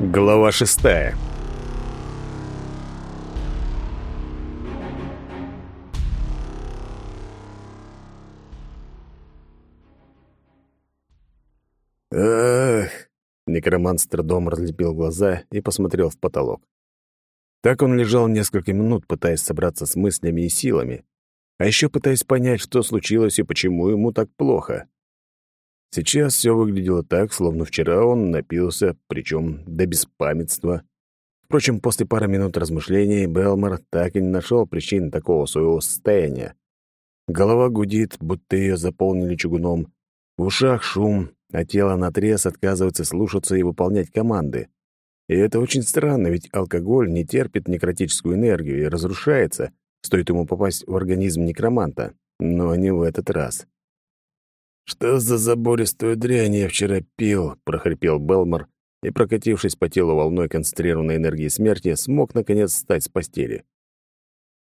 Глава шестая. Эх! Некромант с трудом разлепил глаза и посмотрел в потолок. Так он лежал несколько минут, пытаясь собраться с мыслями и силами, а еще пытаясь понять, что случилось и почему ему так плохо. Сейчас все выглядело так, словно вчера он напился, причем до беспамятства. Впрочем, после пары минут размышлений Белмор так и не нашел причин такого своего состояния. Голова гудит, будто ее заполнили чугуном. В ушах шум, а тело наотрез отказывается слушаться и выполнять команды. И это очень странно, ведь алкоголь не терпит некротическую энергию и разрушается, стоит ему попасть в организм некроманта. Но не в этот раз. «Что за забористую дрянь я вчера пил?» — прохрипел Белмор и, прокатившись по телу волной концентрированной энергии смерти, смог, наконец, встать с постели.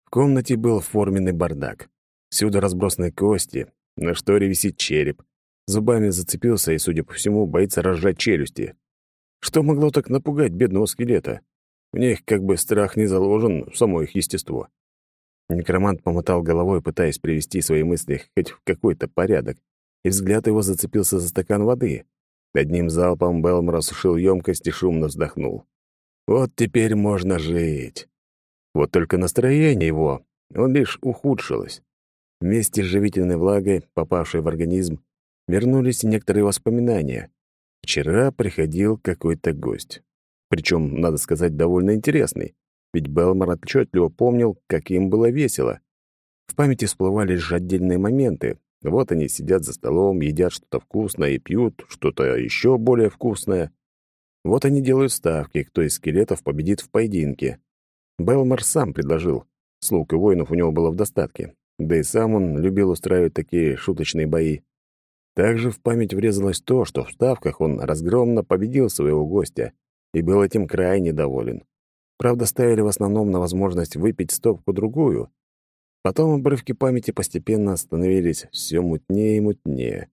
В комнате был форменный бардак. Всюду разбросаны кости, на шторе висит череп. Зубами зацепился и, судя по всему, боится разжать челюсти. Что могло так напугать бедного скелета? В них как бы страх не заложен в само их естество. Некромант помотал головой, пытаясь привести свои мысли хоть в какой-то порядок, и взгляд его зацепился за стакан воды. Одним залпом Белм осушил емкость и шумно вздохнул. Вот теперь можно жить. Вот только настроение его, он лишь ухудшилось. Вместе с живительной влагой, попавшей в организм, вернулись некоторые воспоминания. Вчера приходил какой-то гость. Причем, надо сказать, довольно интересный, ведь Белмор отчетливо помнил, как им было весело. В памяти всплывали лишь отдельные моменты, вот они сидят за столом, едят что-то вкусное и пьют что-то еще более вкусное. Вот они делают ставки, кто из скелетов победит в поединке. Белмар сам предложил. Слуг и воинов у него было в достатке. Да и сам он любил устраивать такие шуточные бои. Также в память врезалось то, что в ставках он разгромно победил своего гостя и был этим крайне доволен. Правда, ставили в основном на возможность выпить стопку-другую, Потом обрывки памяти постепенно становились все мутнее и мутнее.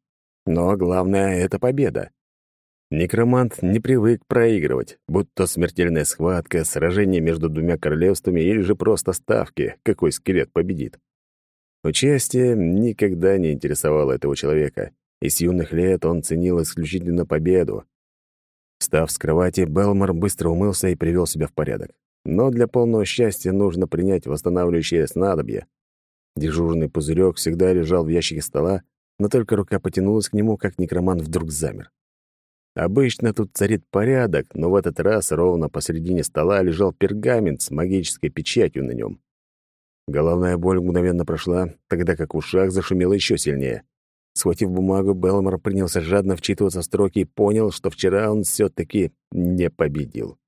Но главное — это победа. Некромант не привык проигрывать, будь то смертельная схватка, сражение между двумя королевствами или же просто ставки, какой скелет победит. Участие никогда не интересовало этого человека, и с юных лет он ценил исключительно победу. Встав с кровати, Белмор быстро умылся и привел себя в порядок. Но для полного счастья нужно принять восстанавливающее снадобье. Дежурный пузырек всегда лежал в ящике стола, но только рука потянулась к нему, как некроман вдруг замер. Обычно тут царит порядок, но в этот раз ровно посередине стола лежал пергамент с магической печатью на нем. Головная боль мгновенно прошла, тогда как в ушах зашумело еще сильнее. Схватив бумагу, Белмор принялся жадно вчитываться в строки и понял, что вчера он все-таки не победил.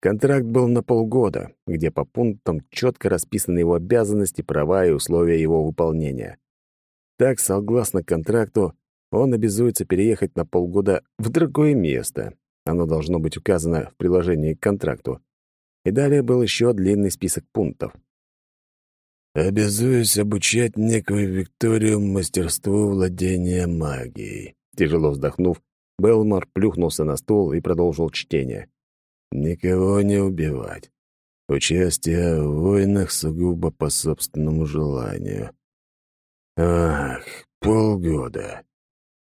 Контракт был на полгода, где по пунктам четко расписаны его обязанности, права и условия его выполнения. Так, согласно контракту, он обязуется переехать на полгода в другое место. Оно должно быть указано в приложении к контракту. И далее был еще длинный список пунктов. «Обязуюсь обучать некую Викторию мастерству владения магией». Тяжело вздохнув, Белмор плюхнулся на стул и продолжил чтение. Никого не убивать. Участие в войнах сугубо по собственному желанию. Ах, полгода.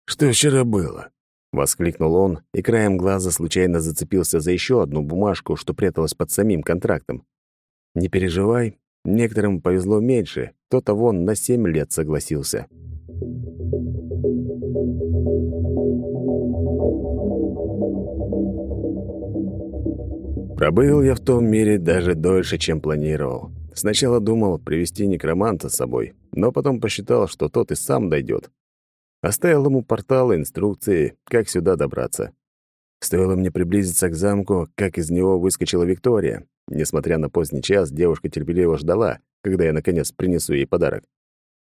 Что вчера было? Воскликнул он, и краем глаза случайно зацепился за еще одну бумажку, что пряталась под самим контрактом. «Не переживай, некоторым повезло меньше, кто-то вон на семь лет согласился». Пробыл я в том мире даже дольше, чем планировал. Сначала думал привести некроманта с собой, но потом посчитал, что тот и сам дойдет. Оставил ему портал и инструкции, как сюда добраться. Стоило мне приблизиться к замку, как из него выскочила Виктория. Несмотря на поздний час, девушка терпеливо ждала, когда я, наконец, принесу ей подарок.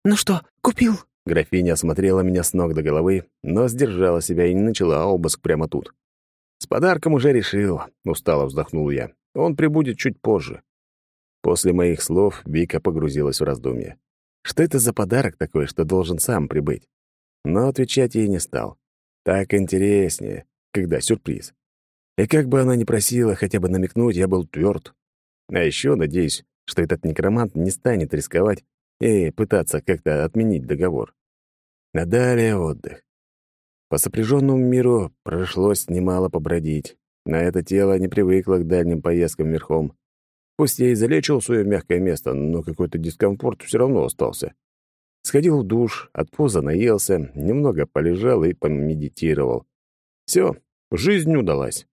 «Ну что, купил?» Графиня осмотрела меня с ног до головы, но сдержала себя и не начала обыск прямо тут. «С подарком уже решил», — устало вздохнул я. «Он прибудет чуть позже». После моих слов Вика погрузилась в раздумье. Что это за подарок такой, что должен сам прибыть? Но отвечать ей не стал. Так интереснее, когда сюрприз. И как бы она ни просила хотя бы намекнуть, я был тверд. А еще надеюсь, что этот некромант не станет рисковать и пытаться как-то отменить договор. А далее отдых. По сопряженному миру прошлось немало побродить. На это тело не привыкло к дальним поездкам верхом. Пусть я и залечил свое мягкое место, но какой-то дискомфорт все равно остался. Сходил в душ, от пуза наелся, немного полежал и помедитировал. Все, жизнь удалась.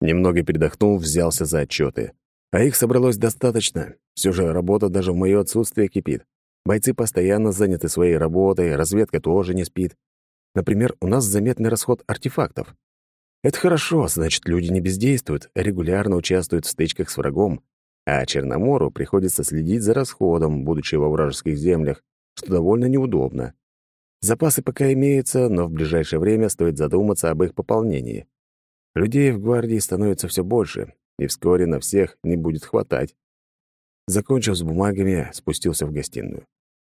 Немного передохнув, взялся за отчеты. А их собралось достаточно. Все же работа даже в мое отсутствие кипит. Бойцы постоянно заняты своей работой, разведка тоже не спит. Например, у нас заметный расход артефактов. Это хорошо, значит, люди не бездействуют, а регулярно участвуют в стычках с врагом, а Черномору приходится следить за расходом, будучи во вражеских землях, что довольно неудобно. Запасы пока имеются, но в ближайшее время стоит задуматься об их пополнении. Людей в гвардии становится все больше, и вскоре на всех не будет хватать. Закончив с бумагами, спустился в гостиную.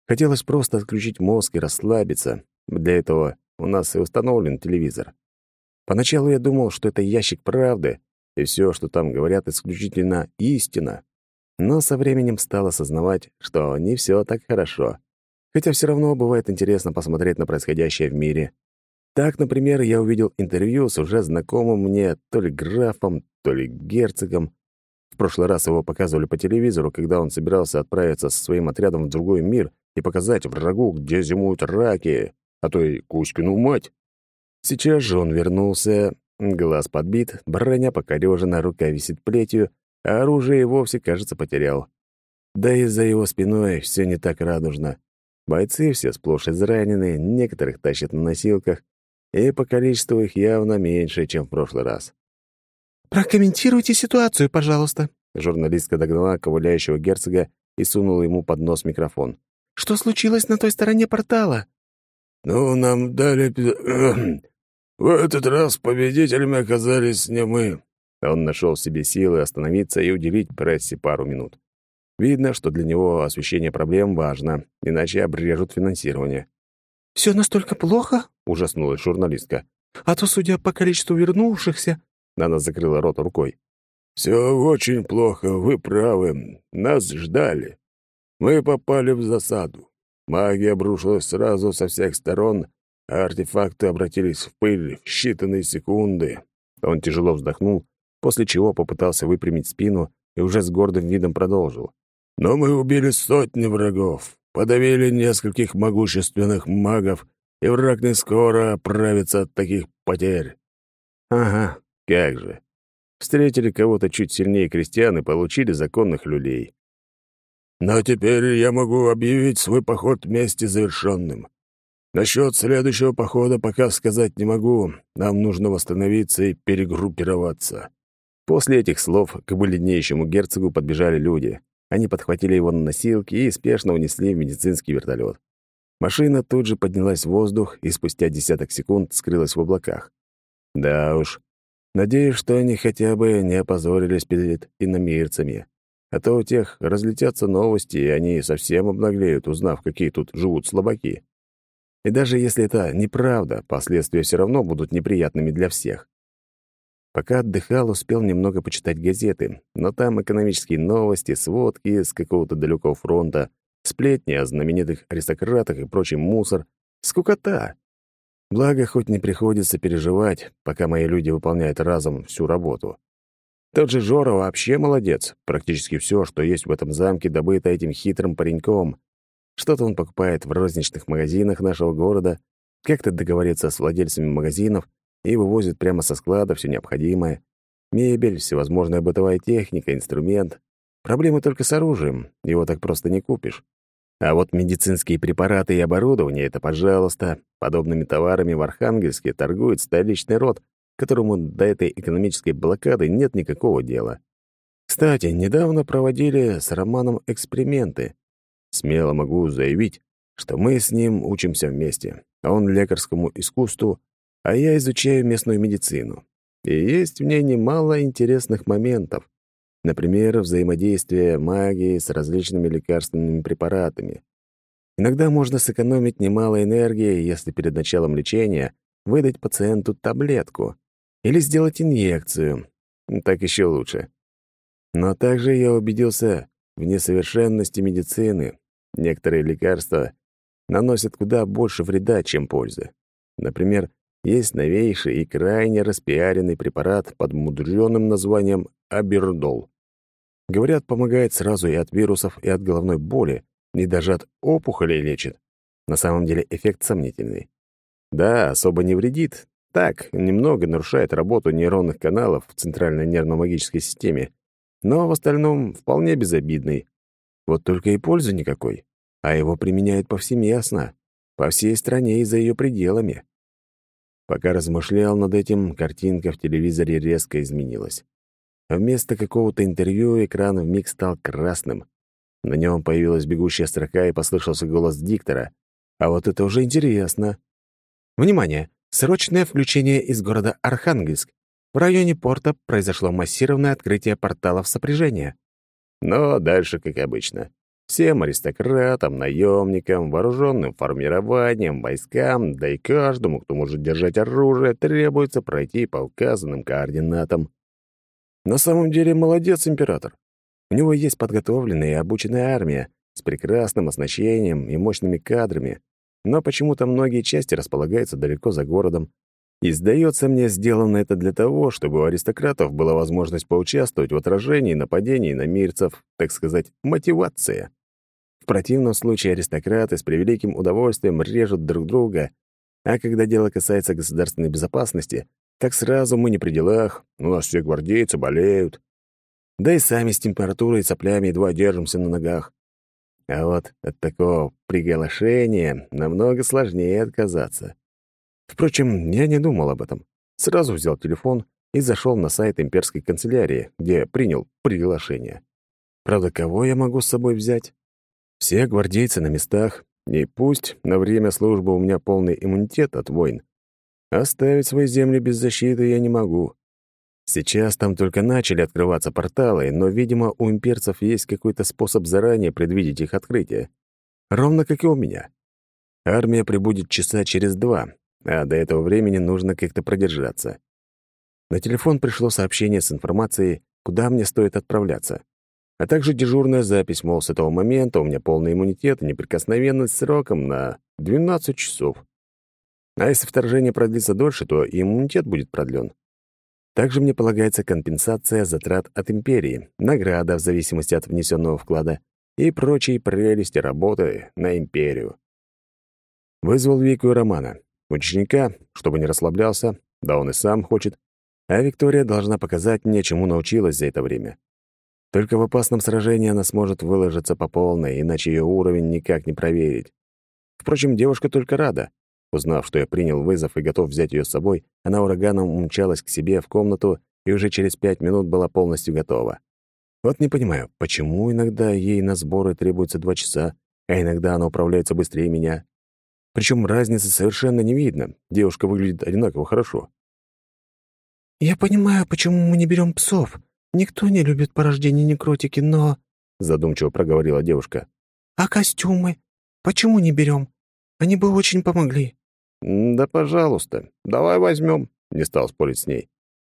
Хотелось просто отключить мозг и расслабиться. Для этого у нас и установлен телевизор. Поначалу я думал, что это ящик правды, и все, что там говорят, исключительно истина. Но со временем стал осознавать, что не все так хорошо. Хотя все равно бывает интересно посмотреть на происходящее в мире. Так, например, я увидел интервью с уже знакомым мне то ли графом, то ли герцогом. В прошлый раз его показывали по телевизору, когда он собирался отправиться со своим отрядом в другой мир и показать врагу, где зимуют раки, а то и Кузькину мать. Сейчас же он вернулся, глаз подбит, броня покорежена, рука висит плетью, а оружие и вовсе, кажется, потерял. Да и за его спиной все не так радужно. Бойцы все сплошь изранены, некоторых тащат на носилках, и по количеству их явно меньше, чем в прошлый раз. «Прокомментируйте ситуацию, пожалуйста», — журналистка догнала ковыляющего герцога и сунула ему под нос микрофон. «Что случилось на той стороне портала?» «Ну, нам дали... В этот раз победителями оказались не мы». Он нашел в себе силы остановиться и уделить прессе пару минут. Видно, что для него освещение проблем важно, иначе обрежут финансирование. «Все настолько плохо?» — ужаснулась журналистка. «А то, судя по количеству вернувшихся...» Нана закрыла рот рукой. «Все очень плохо, вы правы. Нас ждали. Мы попали в засаду. Магия обрушилась сразу со всех сторон, а артефакты обратились в пыль в считанные секунды». Он тяжело вздохнул, после чего попытался выпрямить спину и уже с гордым видом продолжил. «Но мы убили сотни врагов, подавили нескольких могущественных магов, и враг не скоро оправится от таких потерь. Ага, как же. Встретили кого-то чуть сильнее крестьян и получили законных люлей. Но теперь я могу объявить свой поход вместе завершенным. Насчет следующего похода пока сказать не могу. Нам нужно восстановиться и перегруппироваться. После этих слов к бледнеющему герцогу подбежали люди. Они подхватили его на носилки и спешно унесли в медицинский вертолет. Машина тут же поднялась в воздух и спустя десяток секунд скрылась в облаках. Да уж, надеюсь, что они хотя бы не опозорились перед иномирцами. А то у тех разлетятся новости, и они совсем обнаглеют, узнав, какие тут живут слабаки. И даже если это неправда, последствия все равно будут неприятными для всех. Пока отдыхал, успел немного почитать газеты, но там экономические новости, сводки с какого-то далекого фронта, сплетни о знаменитых аристократах и прочий мусор. Скукота! Благо, хоть не приходится переживать, пока мои люди выполняют разом всю работу. Тот же Жора вообще молодец. Практически все, что есть в этом замке, добыто этим хитрым пареньком. Что-то он покупает в розничных магазинах нашего города, как-то договорится с владельцами магазинов — и вывозит прямо со склада все необходимое. Мебель, всевозможная бытовая техника, инструмент. Проблемы только с оружием, его так просто не купишь. А вот медицинские препараты и оборудование — это, пожалуйста, подобными товарами в Архангельске торгует столичный род, которому до этой экономической блокады нет никакого дела. Кстати, недавно проводили с Романом эксперименты. Смело могу заявить, что мы с ним учимся вместе. Он лекарскому искусству, а я изучаю местную медицину. И есть в ней немало интересных моментов. Например, взаимодействие магии с различными лекарственными препаратами. Иногда можно сэкономить немало энергии, если перед началом лечения выдать пациенту таблетку. Или сделать инъекцию. Так еще лучше. Но также я убедился в несовершенности медицины. Некоторые лекарства наносят куда больше вреда, чем пользы. Например, есть новейший и крайне распиаренный препарат под мудрёным названием Абердол. Говорят, помогает сразу и от вирусов, и от головной боли, и даже от опухолей лечит. На самом деле эффект сомнительный. Да, особо не вредит. Так, немного нарушает работу нейронных каналов в центральной нервно-магической системе, но в остальном вполне безобидный. Вот только и пользы никакой, а его применяют повсеместно, по всей стране и за ее пределами. Пока размышлял над этим, картинка в телевизоре резко изменилась. Вместо какого-то интервью экран вмиг стал красным. На нем появилась бегущая строка и послышался голос диктора. А вот это уже интересно. Внимание! Срочное включение из города Архангельск. В районе порта произошло массированное открытие порталов сопряжения. Но дальше, как обычно. Всем аристократам, наемникам, вооруженным формированиям, войскам, да и каждому, кто может держать оружие, требуется пройти по указанным координатам. На самом деле молодец император. У него есть подготовленная и обученная армия с прекрасным оснащением и мощными кадрами, но почему-то многие части располагаются далеко за городом. И, сдается мне, сделано это для того, чтобы у аристократов была возможность поучаствовать в отражении нападений на мирцев, так сказать, мотивация. В противном случае аристократы с превеликим удовольствием режут друг друга, а когда дело касается государственной безопасности, так сразу мы не при делах, у нас все гвардейцы болеют. Да и сами с температурой и соплями едва держимся на ногах. А вот от такого приглашения намного сложнее отказаться. Впрочем, я не думал об этом. Сразу взял телефон и зашел на сайт имперской канцелярии, где принял приглашение. Правда, кого я могу с собой взять? Все гвардейцы на местах, и пусть на время службы у меня полный иммунитет от войн, оставить свои земли без защиты я не могу. Сейчас там только начали открываться порталы, но, видимо, у имперцев есть какой-то способ заранее предвидеть их открытие. Ровно как и у меня. Армия прибудет часа через два, а до этого времени нужно как-то продержаться. На телефон пришло сообщение с информацией, куда мне стоит отправляться, а также дежурная запись, мол, с этого момента у меня полный иммунитет и неприкосновенность сроком на 12 часов. А если вторжение продлится дольше, то и иммунитет будет продлен. Также мне полагается компенсация затрат от империи, награда в зависимости от внесенного вклада и прочие прелести работы на империю. Вызвал Вику и Романа, ученика, чтобы не расслаблялся, да он и сам хочет, а Виктория должна показать мне, чему научилась за это время. Только в опасном сражении она сможет выложиться по полной, иначе ее уровень никак не проверить. Впрочем, девушка только рада. Узнав, что я принял вызов и готов взять ее с собой, она ураганом умчалась к себе в комнату и уже через пять минут была полностью готова. Вот не понимаю, почему иногда ей на сборы требуется два часа, а иногда она управляется быстрее меня. Причем разницы совершенно не видно. Девушка выглядит одинаково хорошо. «Я понимаю, почему мы не берем псов. Никто не любит порождение некротики, но...» Задумчиво проговорила девушка. «А костюмы? Почему не берем? Они бы очень помогли». «Да, пожалуйста, давай возьмем», — не стал спорить с ней.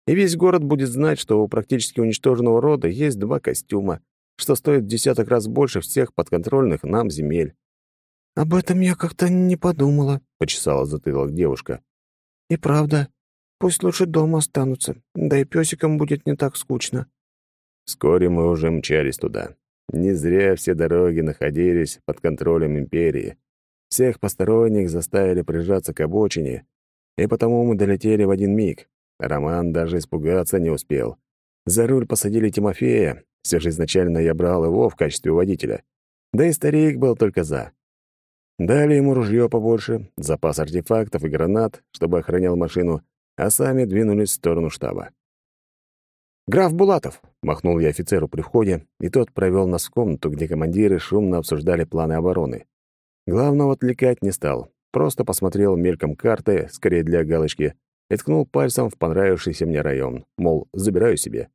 «И весь город будет знать, что у практически уничтоженного рода есть два костюма, что стоит в десяток раз больше всех подконтрольных нам земель». «Об этом я как-то не подумала», — почесала затылок девушка. «И правда, пусть лучше дома останутся, да и песикам будет не так скучно». Вскоре мы уже мчались туда. Не зря все дороги находились под контролем империи. Всех посторонних заставили прижаться к обочине, и потому мы долетели в один миг. Роман даже испугаться не успел. За руль посадили Тимофея, все же изначально я брал его в качестве водителя. Да и старик был только за. Дали ему ружье побольше, запас артефактов и гранат, чтобы охранял машину, а сами двинулись в сторону штаба. «Граф Булатов!» — махнул я офицеру при входе, и тот провел нас в комнату, где командиры шумно обсуждали планы обороны. Главного отвлекать не стал. Просто посмотрел мельком карты, скорее для галочки, и ткнул пальцем в понравившийся мне район. Мол, забираю себе.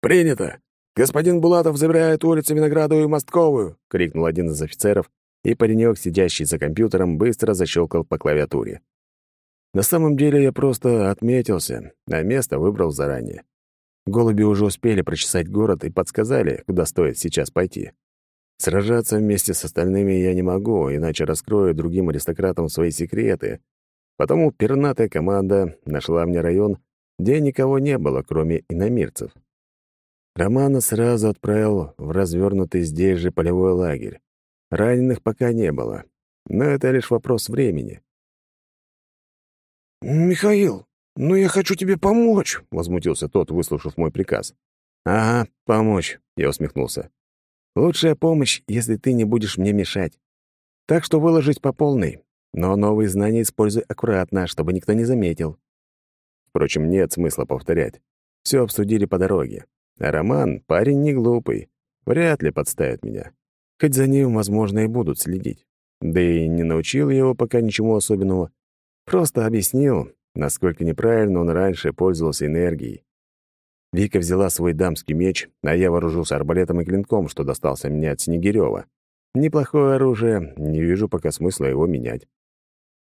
«Принято! Господин Булатов забирает улицу Виноградовую и Мостковую!» — крикнул один из офицеров, и паренек, сидящий за компьютером, быстро защелкал по клавиатуре. На самом деле я просто отметился, а место выбрал заранее. Голуби уже успели прочесать город и подсказали, куда стоит сейчас пойти. Сражаться вместе с остальными я не могу, иначе раскрою другим аристократам свои секреты. Потому пернатая команда нашла мне район, где никого не было, кроме иномирцев. Романа сразу отправил в развернутый здесь же полевой лагерь. Раненых пока не было, но это лишь вопрос времени. «Михаил, ну я хочу тебе помочь», — возмутился тот, выслушав мой приказ. «Ага, помочь», — я усмехнулся. «Лучшая помощь, если ты не будешь мне мешать. Так что выложить по полной, но новые знания используй аккуратно, чтобы никто не заметил». Впрочем, нет смысла повторять. Все обсудили по дороге. А Роман — парень не глупый. Вряд ли подставит меня. Хоть за ним, возможно, и будут следить. Да и не научил его пока ничему особенного. Просто объяснил, насколько неправильно он раньше пользовался энергией. Вика взяла свой дамский меч, а я вооружился арбалетом и клинком, что достался мне от Снегирева. Неплохое оружие, не вижу пока смысла его менять.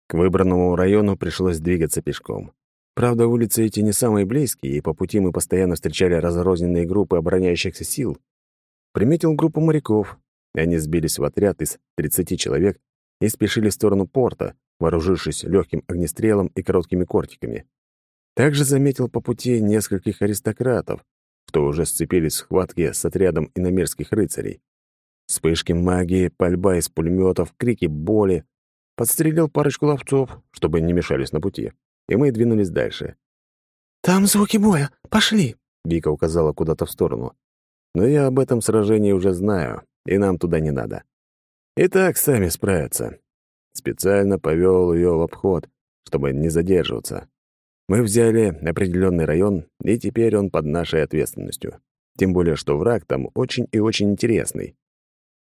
К выбранному району пришлось двигаться пешком. Правда, улицы эти не самые близкие, и по пути мы постоянно встречали разрозненные группы обороняющихся сил. Приметил группу моряков. Они сбились в отряд из 30 человек и спешили в сторону порта, вооружившись легким огнестрелом и короткими кортиками. Также заметил по пути нескольких аристократов, что уже сцепились в схватке с отрядом иномерских рыцарей. Вспышки магии, пальба из пулеметов, крики боли. Подстрелил парочку ловцов, чтобы не мешались на пути и мы двинулись дальше. «Там звуки боя! Пошли!» — Вика указала куда-то в сторону. «Но я об этом сражении уже знаю, и нам туда не надо. И так сами справятся». Специально повел ее в обход, чтобы не задерживаться. Мы взяли определенный район, и теперь он под нашей ответственностью. Тем более, что враг там очень и очень интересный.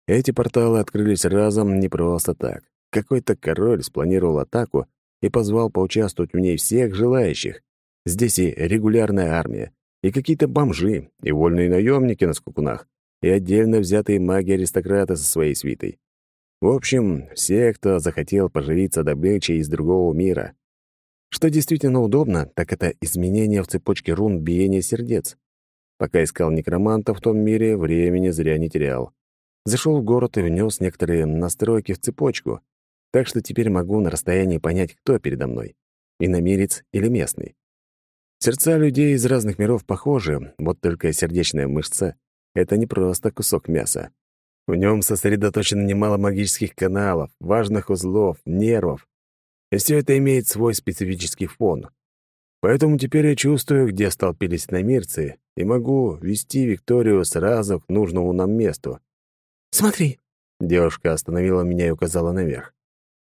Эти порталы открылись разом не просто так. Какой-то король спланировал атаку и позвал поучаствовать в ней всех желающих. Здесь и регулярная армия, и какие-то бомжи, и вольные наемники на скукунах, и отдельно взятые маги-аристократы со своей свитой. В общем, все, кто захотел поживиться добычей из другого мира. Что действительно удобно, так это изменение в цепочке рун биения сердец. Пока искал некроманта в том мире, времени зря не терял. Зашел в город и внес некоторые настройки в цепочку, так что теперь могу на расстоянии понять, кто передо мной — иномерец или местный. Сердца людей из разных миров похожи, вот только сердечная мышца — это не просто кусок мяса. В нем сосредоточено немало магических каналов, важных узлов, нервов. И все это имеет свой специфический фон. Поэтому теперь я чувствую, где столпились намирцы, и могу вести Викторию сразу к нужному нам месту. «Смотри!» Девушка остановила меня и указала наверх.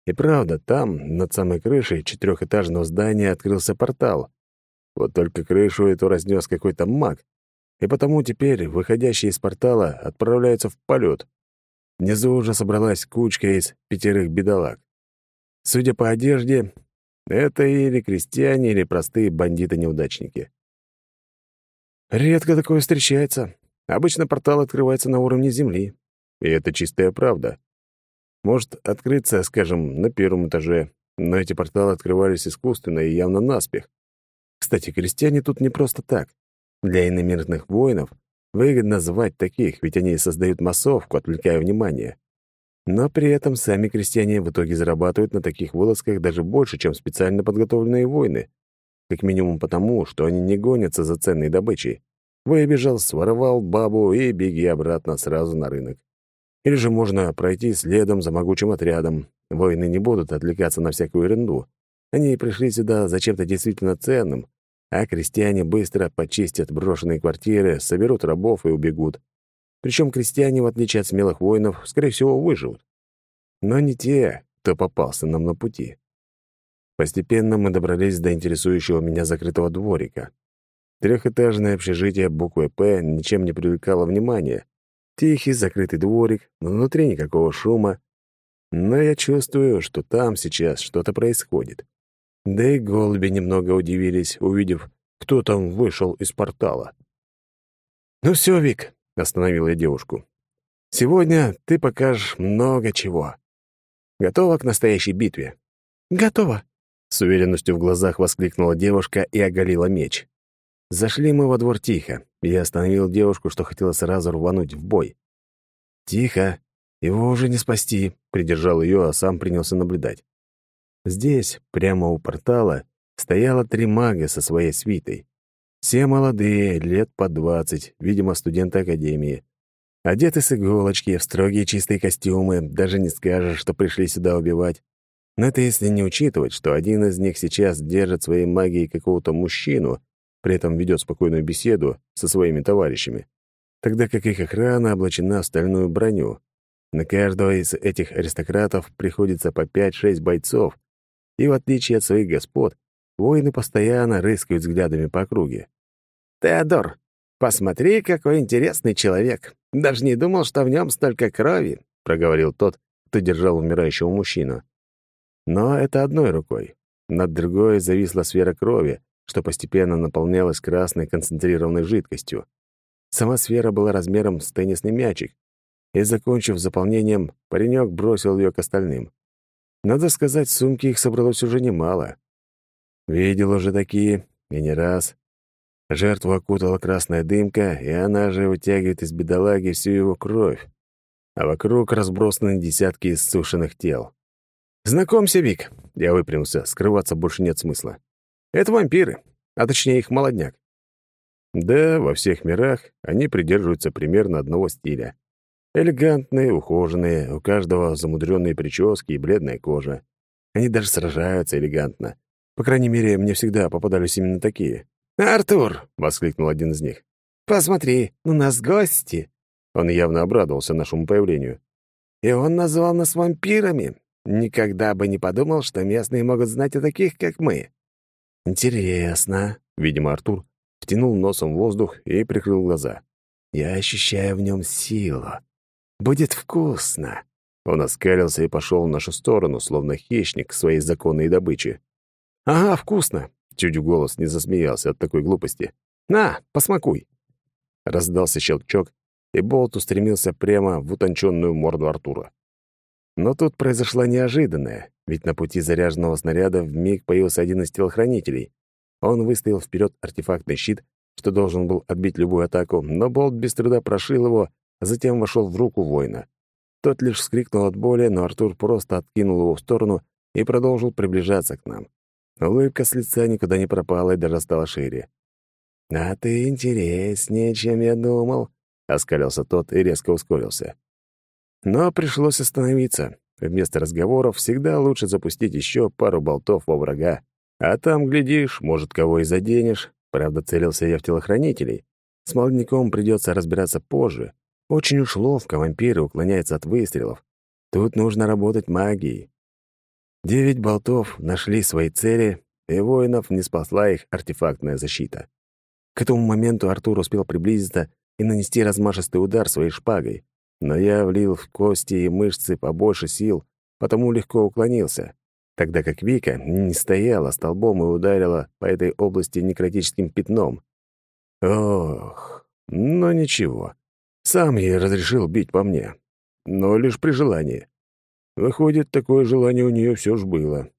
И правда, там, над самой крышей четырехэтажного здания, открылся портал. Вот только крышу эту разнес какой-то маг, и потому теперь выходящие из портала отправляются в полет. Внизу уже собралась кучка из пятерых бедолаг. Судя по одежде, это или крестьяне, или простые бандиты-неудачники. Редко такое встречается. Обычно портал открывается на уровне земли. И это чистая правда может открыться, скажем, на первом этаже, но эти порталы открывались искусственно и явно наспех. Кстати, крестьяне тут не просто так. Для иномирных воинов выгодно звать таких, ведь они создают массовку, отвлекая внимание. Но при этом сами крестьяне в итоге зарабатывают на таких вылазках даже больше, чем специально подготовленные воины. Как минимум потому, что они не гонятся за ценной добычей. Выбежал, своровал бабу и беги обратно сразу на рынок. Или же можно пройти следом за могучим отрядом. Воины не будут отвлекаться на всякую ерунду. Они пришли сюда за чем-то действительно ценным, а крестьяне быстро почистят брошенные квартиры, соберут рабов и убегут. Причем крестьяне, в отличие от смелых воинов, скорее всего, выживут. Но не те, кто попался нам на пути. Постепенно мы добрались до интересующего меня закрытого дворика. Трехэтажное общежитие буквы «П» ничем не привлекало внимания, Тихий закрытый дворик, внутри никакого шума. Но я чувствую, что там сейчас что-то происходит. Да и голуби немного удивились, увидев, кто там вышел из портала. «Ну все, Вик», — остановил я девушку. «Сегодня ты покажешь много чего. Готова к настоящей битве?» «Готова». С уверенностью в глазах воскликнула девушка и оголила меч. Зашли мы во двор тихо. Я остановил девушку, что хотела сразу рвануть в бой. «Тихо, его уже не спасти», — придержал ее, а сам принялся наблюдать. Здесь, прямо у портала, стояло три мага со своей свитой. Все молодые, лет по двадцать, видимо, студенты академии. Одеты с иголочки, в строгие чистые костюмы, даже не скажешь, что пришли сюда убивать. Но это если не учитывать, что один из них сейчас держит своей магией какого-то мужчину, при этом ведет спокойную беседу со своими товарищами, тогда как их охрана облачена в стальную броню. На каждого из этих аристократов приходится по 5-6 бойцов, и в отличие от своих господ, воины постоянно рыскают взглядами по округе. «Теодор, посмотри, какой интересный человек. Даже не думал, что в нем столько крови», — проговорил тот, кто держал умирающего мужчину. Но это одной рукой. Над другой зависла сфера крови, что постепенно наполнялась красной концентрированной жидкостью. Сама сфера была размером с теннисный мячик, и, закончив заполнением, паренек бросил ее к остальным. Надо сказать, сумки их собралось уже немало. Видел уже такие, и не раз. Жертву окутала красная дымка, и она же вытягивает из бедолаги всю его кровь. А вокруг разбросаны десятки иссушенных тел. «Знакомься, Вик!» Я выпрямился, скрываться больше нет смысла. «Это вампиры, а точнее их молодняк». Да, во всех мирах они придерживаются примерно одного стиля. Элегантные, ухоженные, у каждого замудренные прически и бледная кожа. Они даже сражаются элегантно. По крайней мере, мне всегда попадались именно такие. «Артур!» — воскликнул один из них. «Посмотри, у нас гости!» Он явно обрадовался нашему появлению. «И он назвал нас вампирами. Никогда бы не подумал, что местные могут знать о таких, как мы. Интересно. Видимо, Артур втянул носом воздух и прикрыл глаза. Я ощущаю в нем силу. Будет вкусно. Он оскалился и пошел в нашу сторону, словно хищник своей законной добычи. «Ага, вкусно!» Чуть в голос не засмеялся от такой глупости. «На, посмакуй!» Раздался щелчок, и болт устремился прямо в утонченную морду Артура. Но тут произошло неожиданное, ведь на пути заряженного снаряда вмиг появился один из телохранителей. Он выставил вперед артефактный щит, что должен был отбить любую атаку, но болт без труда прошил его, а затем вошел в руку воина. Тот лишь вскрикнул от боли, но Артур просто откинул его в сторону и продолжил приближаться к нам. Улыбка с лица никуда не пропала и даже стала шире. «А ты интереснее, чем я думал», — оскалился тот и резко ускорился. Но пришлось остановиться. Вместо разговоров всегда лучше запустить еще пару болтов во врага. А там, глядишь, может, кого и заденешь. Правда, целился я в телохранителей. С молодняком придется разбираться позже. Очень уж ловко вампиры уклоняются от выстрелов. Тут нужно работать магией. Девять болтов нашли свои цели, и воинов не спасла их артефактная защита. К этому моменту Артур успел приблизиться и нанести размашистый удар своей шпагой. Но я влил в кости и мышцы побольше сил, потому легко уклонился, тогда как Вика не стояла столбом и ударила по этой области некротическим пятном. Ох, но ничего. Сам я разрешил бить по мне, но лишь при желании. Выходит, такое желание у нее все ж было.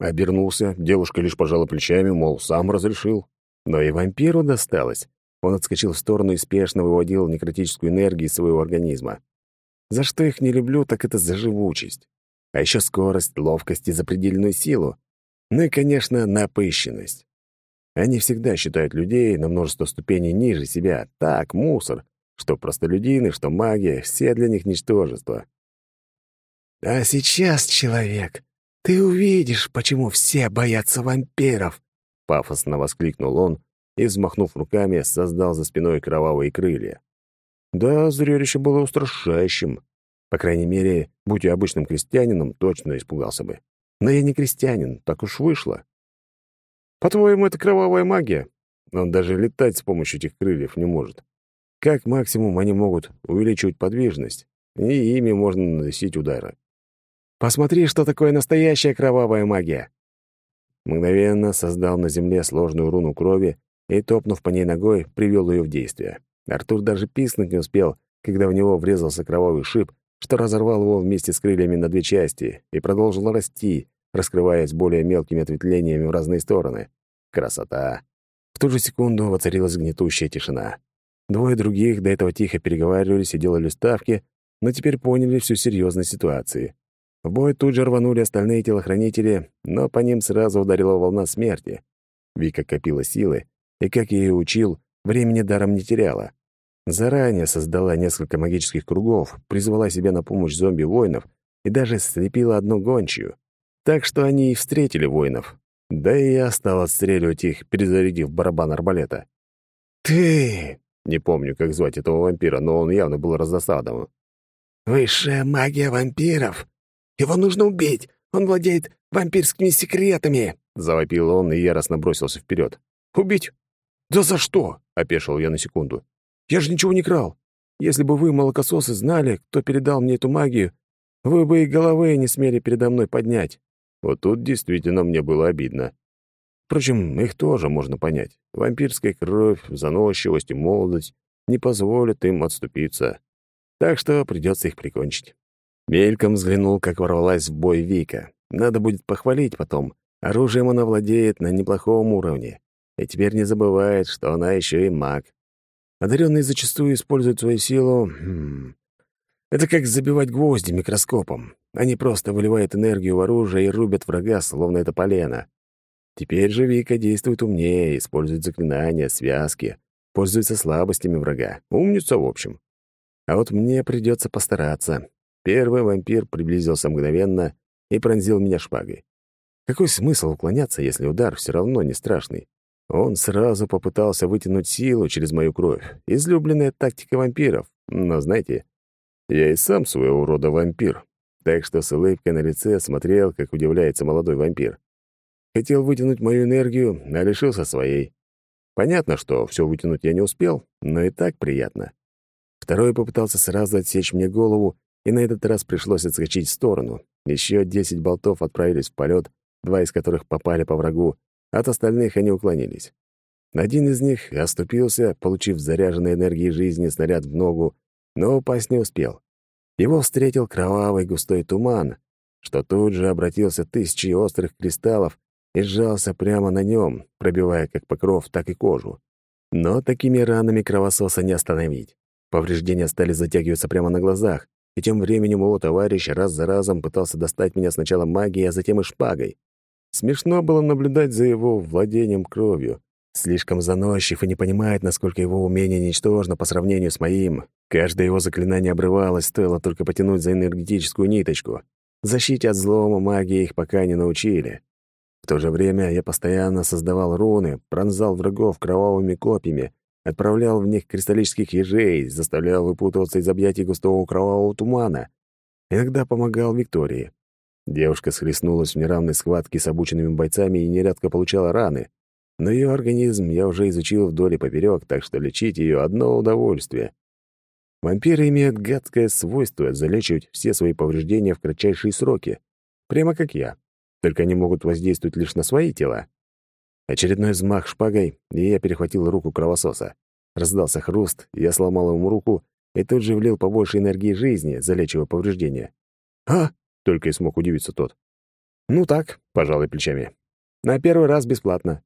Обернулся, девушка лишь пожала плечами, мол, сам разрешил. Но и вампиру досталось. Он отскочил в сторону и спешно выводил некротическую энергию из своего организма. За что их не люблю, так это за живучесть. А еще скорость, ловкость и запредельную силу. Ну и, конечно, напыщенность. Они всегда считают людей на множество ступеней ниже себя. Так, мусор. Что простолюдины, что магия, все для них ничтожество. «А сейчас, человек, ты увидишь, почему все боятся вампиров!» Пафосно воскликнул он, и, взмахнув руками, создал за спиной кровавые крылья. Да, зрелище было устрашающим. По крайней мере, будь я обычным крестьянином, точно испугался бы. Но я не крестьянин, так уж вышло. По-твоему, это кровавая магия? Он даже летать с помощью этих крыльев не может. Как максимум они могут увеличивать подвижность, и ими можно наносить удары. Посмотри, что такое настоящая кровавая магия. Мгновенно создал на земле сложную руну крови и, топнув по ней ногой, привел ее в действие. Артур даже писнуть не успел, когда в него врезался кровавый шип, что разорвал его вместе с крыльями на две части и продолжил расти, раскрываясь более мелкими ответвлениями в разные стороны. Красота! В ту же секунду воцарилась гнетущая тишина. Двое других до этого тихо переговаривались и делали ставки, но теперь поняли всю серьезность ситуации. В бой тут же рванули остальные телохранители, но по ним сразу ударила волна смерти. Вика копила силы, и, как я ее учил, времени даром не теряла. Заранее создала несколько магических кругов, призвала себе на помощь зомби-воинов и даже слепила одну гончую. Так что они и встретили воинов. Да и я стал отстреливать их, перезарядив барабан арбалета. «Ты!» — не помню, как звать этого вампира, но он явно был раздосадован. «Высшая магия вампиров! Его нужно убить! Он владеет вампирскими секретами!» — завопил он и яростно бросился вперед. «Убить? Да за что?» — опешил я на секунду. «Я же ничего не крал. Если бы вы, молокососы, знали, кто передал мне эту магию, вы бы и головы не смели передо мной поднять». Вот тут действительно мне было обидно. Впрочем, их тоже можно понять. Вампирская кровь, заносчивость и молодость не позволят им отступиться так что придется их прикончить. Мельком взглянул, как ворвалась в бой Вика. Надо будет похвалить потом. Оружием она владеет на неплохом уровне. И теперь не забывает, что она еще и маг. Одаренные зачастую используют свою силу... Хм, это как забивать гвозди микроскопом. Они просто выливают энергию в оружие и рубят врага, словно это полено. Теперь же Вика действует умнее, использует заклинания, связки, пользуется слабостями врага. Умница, в общем. А вот мне придется постараться. Первый вампир приблизился мгновенно и пронзил меня шпагой. Какой смысл уклоняться, если удар все равно не страшный? Он сразу попытался вытянуть силу через мою кровь. Излюбленная тактика вампиров. Но знаете, я и сам своего рода вампир. Так что с улыбкой на лице смотрел, как удивляется молодой вампир. Хотел вытянуть мою энергию, а лишился своей. Понятно, что все вытянуть я не успел, но и так приятно. Второй попытался сразу отсечь мне голову, и на этот раз пришлось отскочить в сторону. Еще десять болтов отправились в полет, два из которых попали по врагу, от остальных они уклонились. Один из них оступился, получив заряженной энергией жизни снаряд в ногу, но упасть не успел. Его встретил кровавый густой туман, что тут же обратился тысячей острых кристаллов и сжался прямо на нем, пробивая как покров, так и кожу. Но такими ранами кровососа не остановить. Повреждения стали затягиваться прямо на глазах, и тем временем его товарищ раз за разом пытался достать меня сначала магией, а затем и шпагой. Смешно было наблюдать за его владением кровью. Слишком заносчив и не понимает, насколько его умение ничтожно по сравнению с моим. Каждое его заклинание обрывалось, стоило только потянуть за энергетическую ниточку. Защите от злома магии их пока не научили. В то же время я постоянно создавал руны, пронзал врагов кровавыми копьями, отправлял в них кристаллических ежей, заставлял выпутываться из объятий густого кровавого тумана. Иногда помогал Виктории. Девушка схлестнулась в неравной схватке с обученными бойцами и нередко получала раны. Но ее организм я уже изучил вдоль и поперек, так что лечить ее одно удовольствие. Вампиры имеют гадкое свойство залечивать все свои повреждения в кратчайшие сроки. Прямо как я. Только они могут воздействовать лишь на свои тела. Очередной взмах шпагой, и я перехватил руку кровососа. Раздался хруст, я сломал ему руку и тут же влил побольше энергии жизни, залечивая повреждения. «А?» — только и смог удивиться тот. «Ну так», — пожалуй плечами. «На первый раз бесплатно».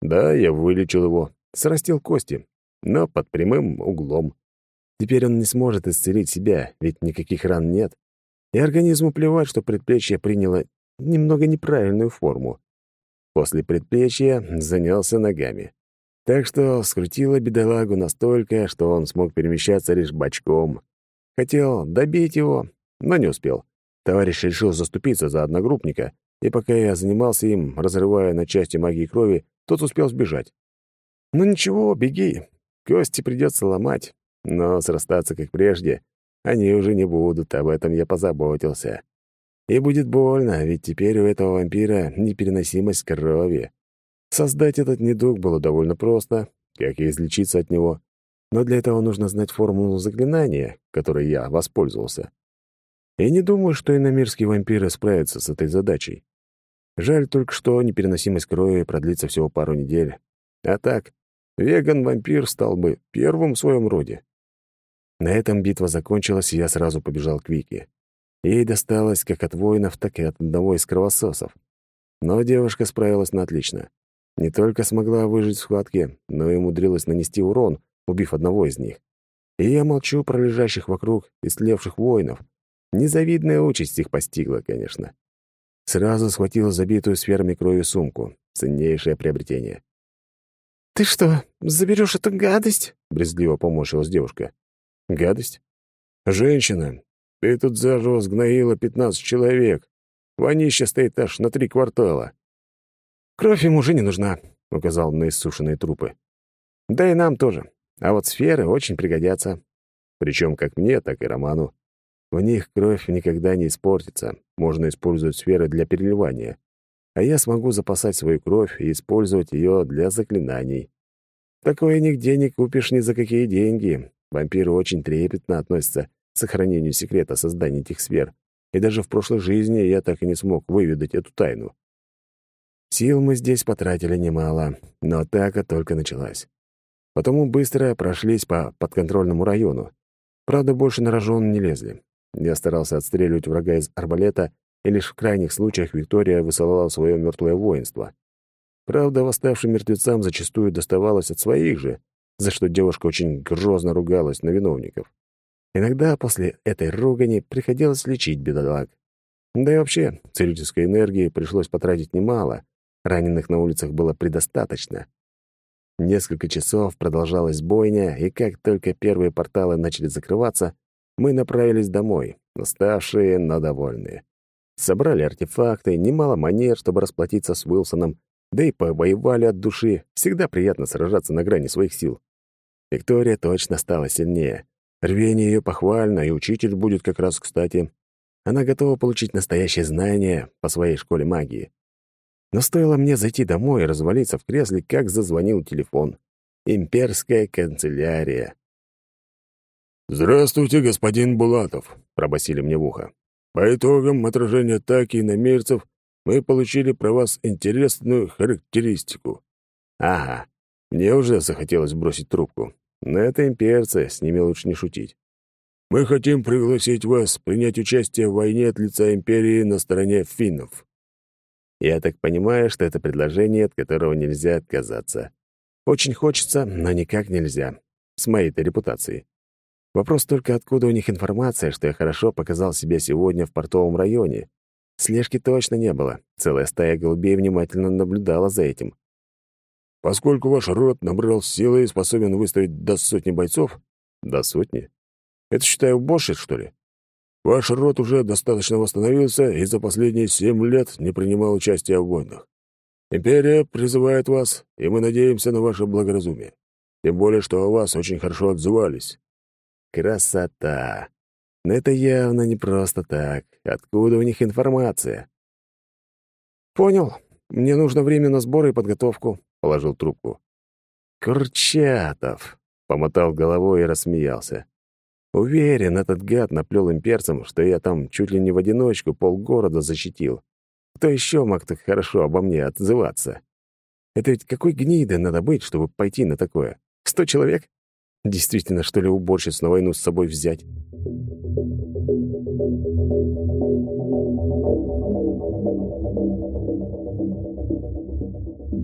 Да, я вылечил его, срастил кости, но под прямым углом. Теперь он не сможет исцелить себя, ведь никаких ран нет. И организму плевать, что предплечье приняло немного неправильную форму. После предплечья занялся ногами. Так что скрутило бедолагу настолько, что он смог перемещаться лишь бочком. Хотел добить его, но не успел. Товарищ решил заступиться за одногруппника, и пока я занимался им, разрывая на части магии крови, тот успел сбежать. «Ну ничего, беги. Кости придется ломать, но срастаться, как прежде, они уже не будут, об этом я позаботился. И будет больно, ведь теперь у этого вампира непереносимость крови. Создать этот недуг было довольно просто, как и излечиться от него. Но для этого нужно знать формулу заклинания, которой я воспользовался. Я не думаю, что иномирские вампиры справятся с этой задачей. Жаль только, что непереносимость крови продлится всего пару недель. А так, веган-вампир стал бы первым в своем роде. На этом битва закончилась, и я сразу побежал к Вике. Ей досталось как от воинов, так и от одного из кровососов. Но девушка справилась на отлично. Не только смогла выжить в схватке, но и умудрилась нанести урон, убив одного из них. И я молчу про лежащих вокруг истлевших воинов. Незавидная участь их постигла, конечно. Сразу схватила забитую сферами крови сумку. Ценнейшее приобретение. «Ты что, заберешь эту гадость?» — брезгливо поморщилась девушка. «Гадость? Женщина, ты тут заживо сгноила пятнадцать человек. Вонище стоит аж на три квартала». «Кровь ему уже не нужна», — указал на иссушенные трупы. «Да и нам тоже. А вот сферы очень пригодятся. Причем как мне, так и Роману. В них кровь никогда не испортится. Можно использовать сферы для переливания. А я смогу запасать свою кровь и использовать ее для заклинаний. Такое нигде не купишь ни за какие деньги. Вампиры очень трепетно относятся сохранению секрета создания этих сфер. И даже в прошлой жизни я так и не смог выведать эту тайну. Сил мы здесь потратили немало, но атака только началась. Потому быстро прошлись по подконтрольному району. Правда, больше на рожон не лезли. Я старался отстреливать врага из арбалета, и лишь в крайних случаях Виктория высылала свое мертвое воинство. Правда, восставшим мертвецам зачастую доставалось от своих же, за что девушка очень грозно ругалась на виновников. Иногда после этой ругани приходилось лечить бедолаг. Да и вообще, целительской энергии пришлось потратить немало, раненых на улицах было предостаточно. Несколько часов продолжалась бойня, и как только первые порталы начали закрываться, мы направились домой, уставшие, но довольные. Собрали артефакты, немало манер, чтобы расплатиться с Уилсоном, да и повоевали от души. Всегда приятно сражаться на грани своих сил. Виктория точно стала сильнее. Рвение ее похвально, и учитель будет как раз кстати. Она готова получить настоящее знание по своей школе магии. Но стоило мне зайти домой и развалиться в кресле, как зазвонил телефон. Имперская канцелярия. «Здравствуйте, господин Булатов», — пробасили мне в ухо. «По итогам отражения атаки на мирцев мы получили про вас интересную характеристику». «Ага, мне уже захотелось бросить трубку. Но это имперцы, с ними лучше не шутить. Мы хотим пригласить вас принять участие в войне от лица империи на стороне финнов. Я так понимаю, что это предложение, от которого нельзя отказаться. Очень хочется, но никак нельзя. С моей-то репутацией. Вопрос только, откуда у них информация, что я хорошо показал себя сегодня в портовом районе. Слежки точно не было. Целая стая голубей внимательно наблюдала за этим. Поскольку ваш род набрал силы и способен выставить до сотни бойцов... До сотни? Это, считаю, больше, что ли? Ваш род уже достаточно восстановился и за последние семь лет не принимал участия в войнах. Империя призывает вас, и мы надеемся на ваше благоразумие. Тем более, что о вас очень хорошо отзывались». «Красота! Но это явно не просто так. Откуда у них информация?» «Понял. Мне нужно время на сборы и подготовку», — положил трубку. «Курчатов!» — помотал головой и рассмеялся. Уверен, этот гад наплел имперцам, что я там чуть ли не в одиночку полгорода защитил. Кто еще мог так хорошо обо мне отзываться? Это ведь какой гниды надо быть, чтобы пойти на такое? Сто человек? Действительно, что ли, уборщиц на войну с собой взять?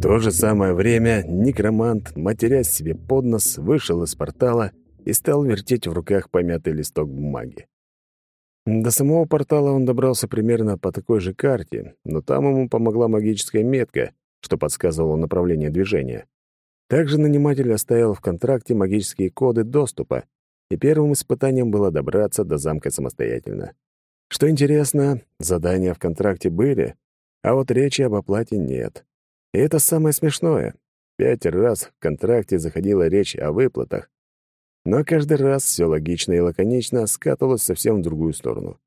То же самое время некромант, матерясь себе под нос, вышел из портала — и стал вертеть в руках помятый листок бумаги. До самого портала он добрался примерно по такой же карте, но там ему помогла магическая метка, что подсказывало направление движения. Также наниматель оставил в контракте магические коды доступа, и первым испытанием было добраться до замка самостоятельно. Что интересно, задания в контракте были, а вот речи об оплате нет. И это самое смешное. Пять раз в контракте заходила речь о выплатах, но каждый раз все логично и лаконично скатывалось совсем в другую сторону.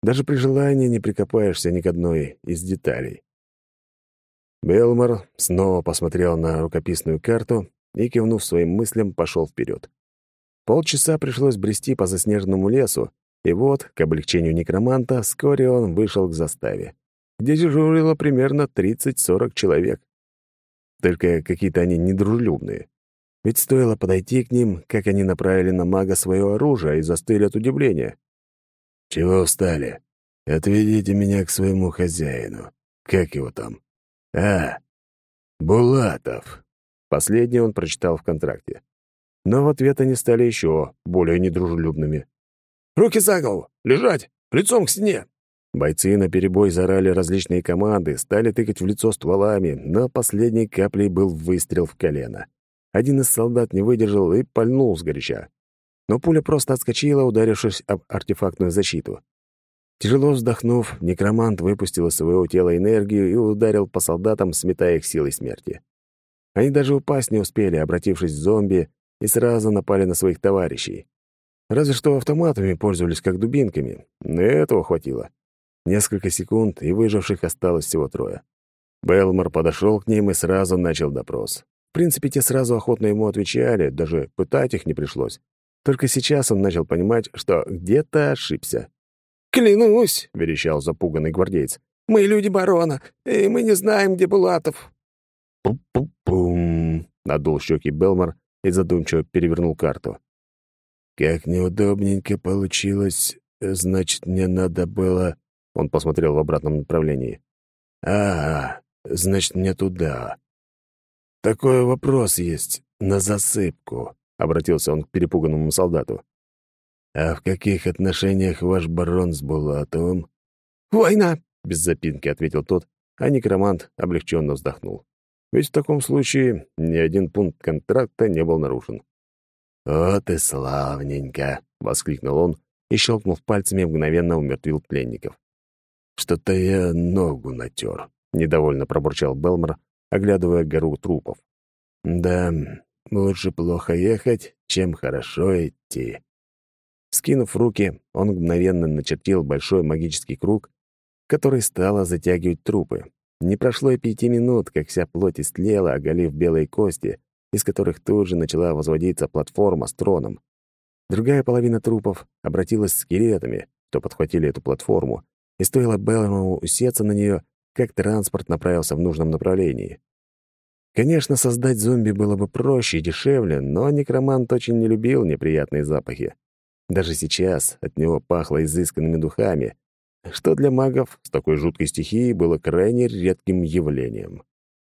Даже при желании не прикопаешься ни к одной из деталей. Белмор снова посмотрел на рукописную карту и, кивнув своим мыслям, пошел вперед. Полчаса пришлось брести по заснеженному лесу, и вот, к облегчению некроманта, вскоре он вышел к заставе, где дежурило примерно 30-40 человек. Только какие-то они недружелюбные. Ведь стоило подойти к ним, как они направили на мага свое оружие и застыли от удивления. «Чего встали? Отведите меня к своему хозяину. Как его там?» «А, Булатов». Последний он прочитал в контракте. Но в ответ они стали еще более недружелюбными. «Руки за голову! Лежать! Лицом к стене!» Бойцы наперебой зарали различные команды, стали тыкать в лицо стволами, но последней каплей был выстрел в колено. Один из солдат не выдержал и пальнул сгоряча. Но пуля просто отскочила, ударившись об артефактную защиту. Тяжело вздохнув, некромант выпустил из своего тела энергию и ударил по солдатам, сметая их силой смерти. Они даже упасть не успели, обратившись в зомби, и сразу напали на своих товарищей. Разве что автоматами пользовались как дубинками, но этого хватило. Несколько секунд, и выживших осталось всего трое. Белмор подошел к ним и сразу начал допрос. В принципе, те сразу охотно ему отвечали, даже пытать их не пришлось. Только сейчас он начал понимать, что где-то ошибся. «Клянусь!» — верещал запуганный гвардеец. «Мы люди барона, и мы не знаем, где Булатов». «Пум-пум-пум!» — надул щеки Белмор и задумчиво перевернул карту. «Как неудобненько получилось. Значит, мне надо было...» Он посмотрел в обратном направлении. «А, значит, мне туда. Такой вопрос есть, на засыпку», — обратился он к перепуганному солдату. «А в каких отношениях ваш барон с Булатовым?» «Война!» — без запинки ответил тот, а некромант облегченно вздохнул. Ведь в таком случае ни один пункт контракта не был нарушен. «Вот и славненько!» — воскликнул он и, щелкнув пальцами, мгновенно умертвил пленников. «Что-то я ногу натер», — недовольно пробурчал Белмор, оглядывая гору трупов. «Да, лучше плохо ехать, чем хорошо идти». Скинув руки, он мгновенно начертил большой магический круг, который стало затягивать трупы. Не прошло и пяти минут, как вся плоть истлела, оголив белые кости, из которых тут же начала возводиться платформа с троном. Другая половина трупов обратилась скелетами, что подхватили эту платформу, и стоило Беллому усеться на нее, как транспорт направился в нужном направлении. Конечно, создать зомби было бы проще и дешевле, но некромант очень не любил неприятные запахи. Даже сейчас от него пахло изысканными духами, что для магов с такой жуткой стихией было крайне редким явлением.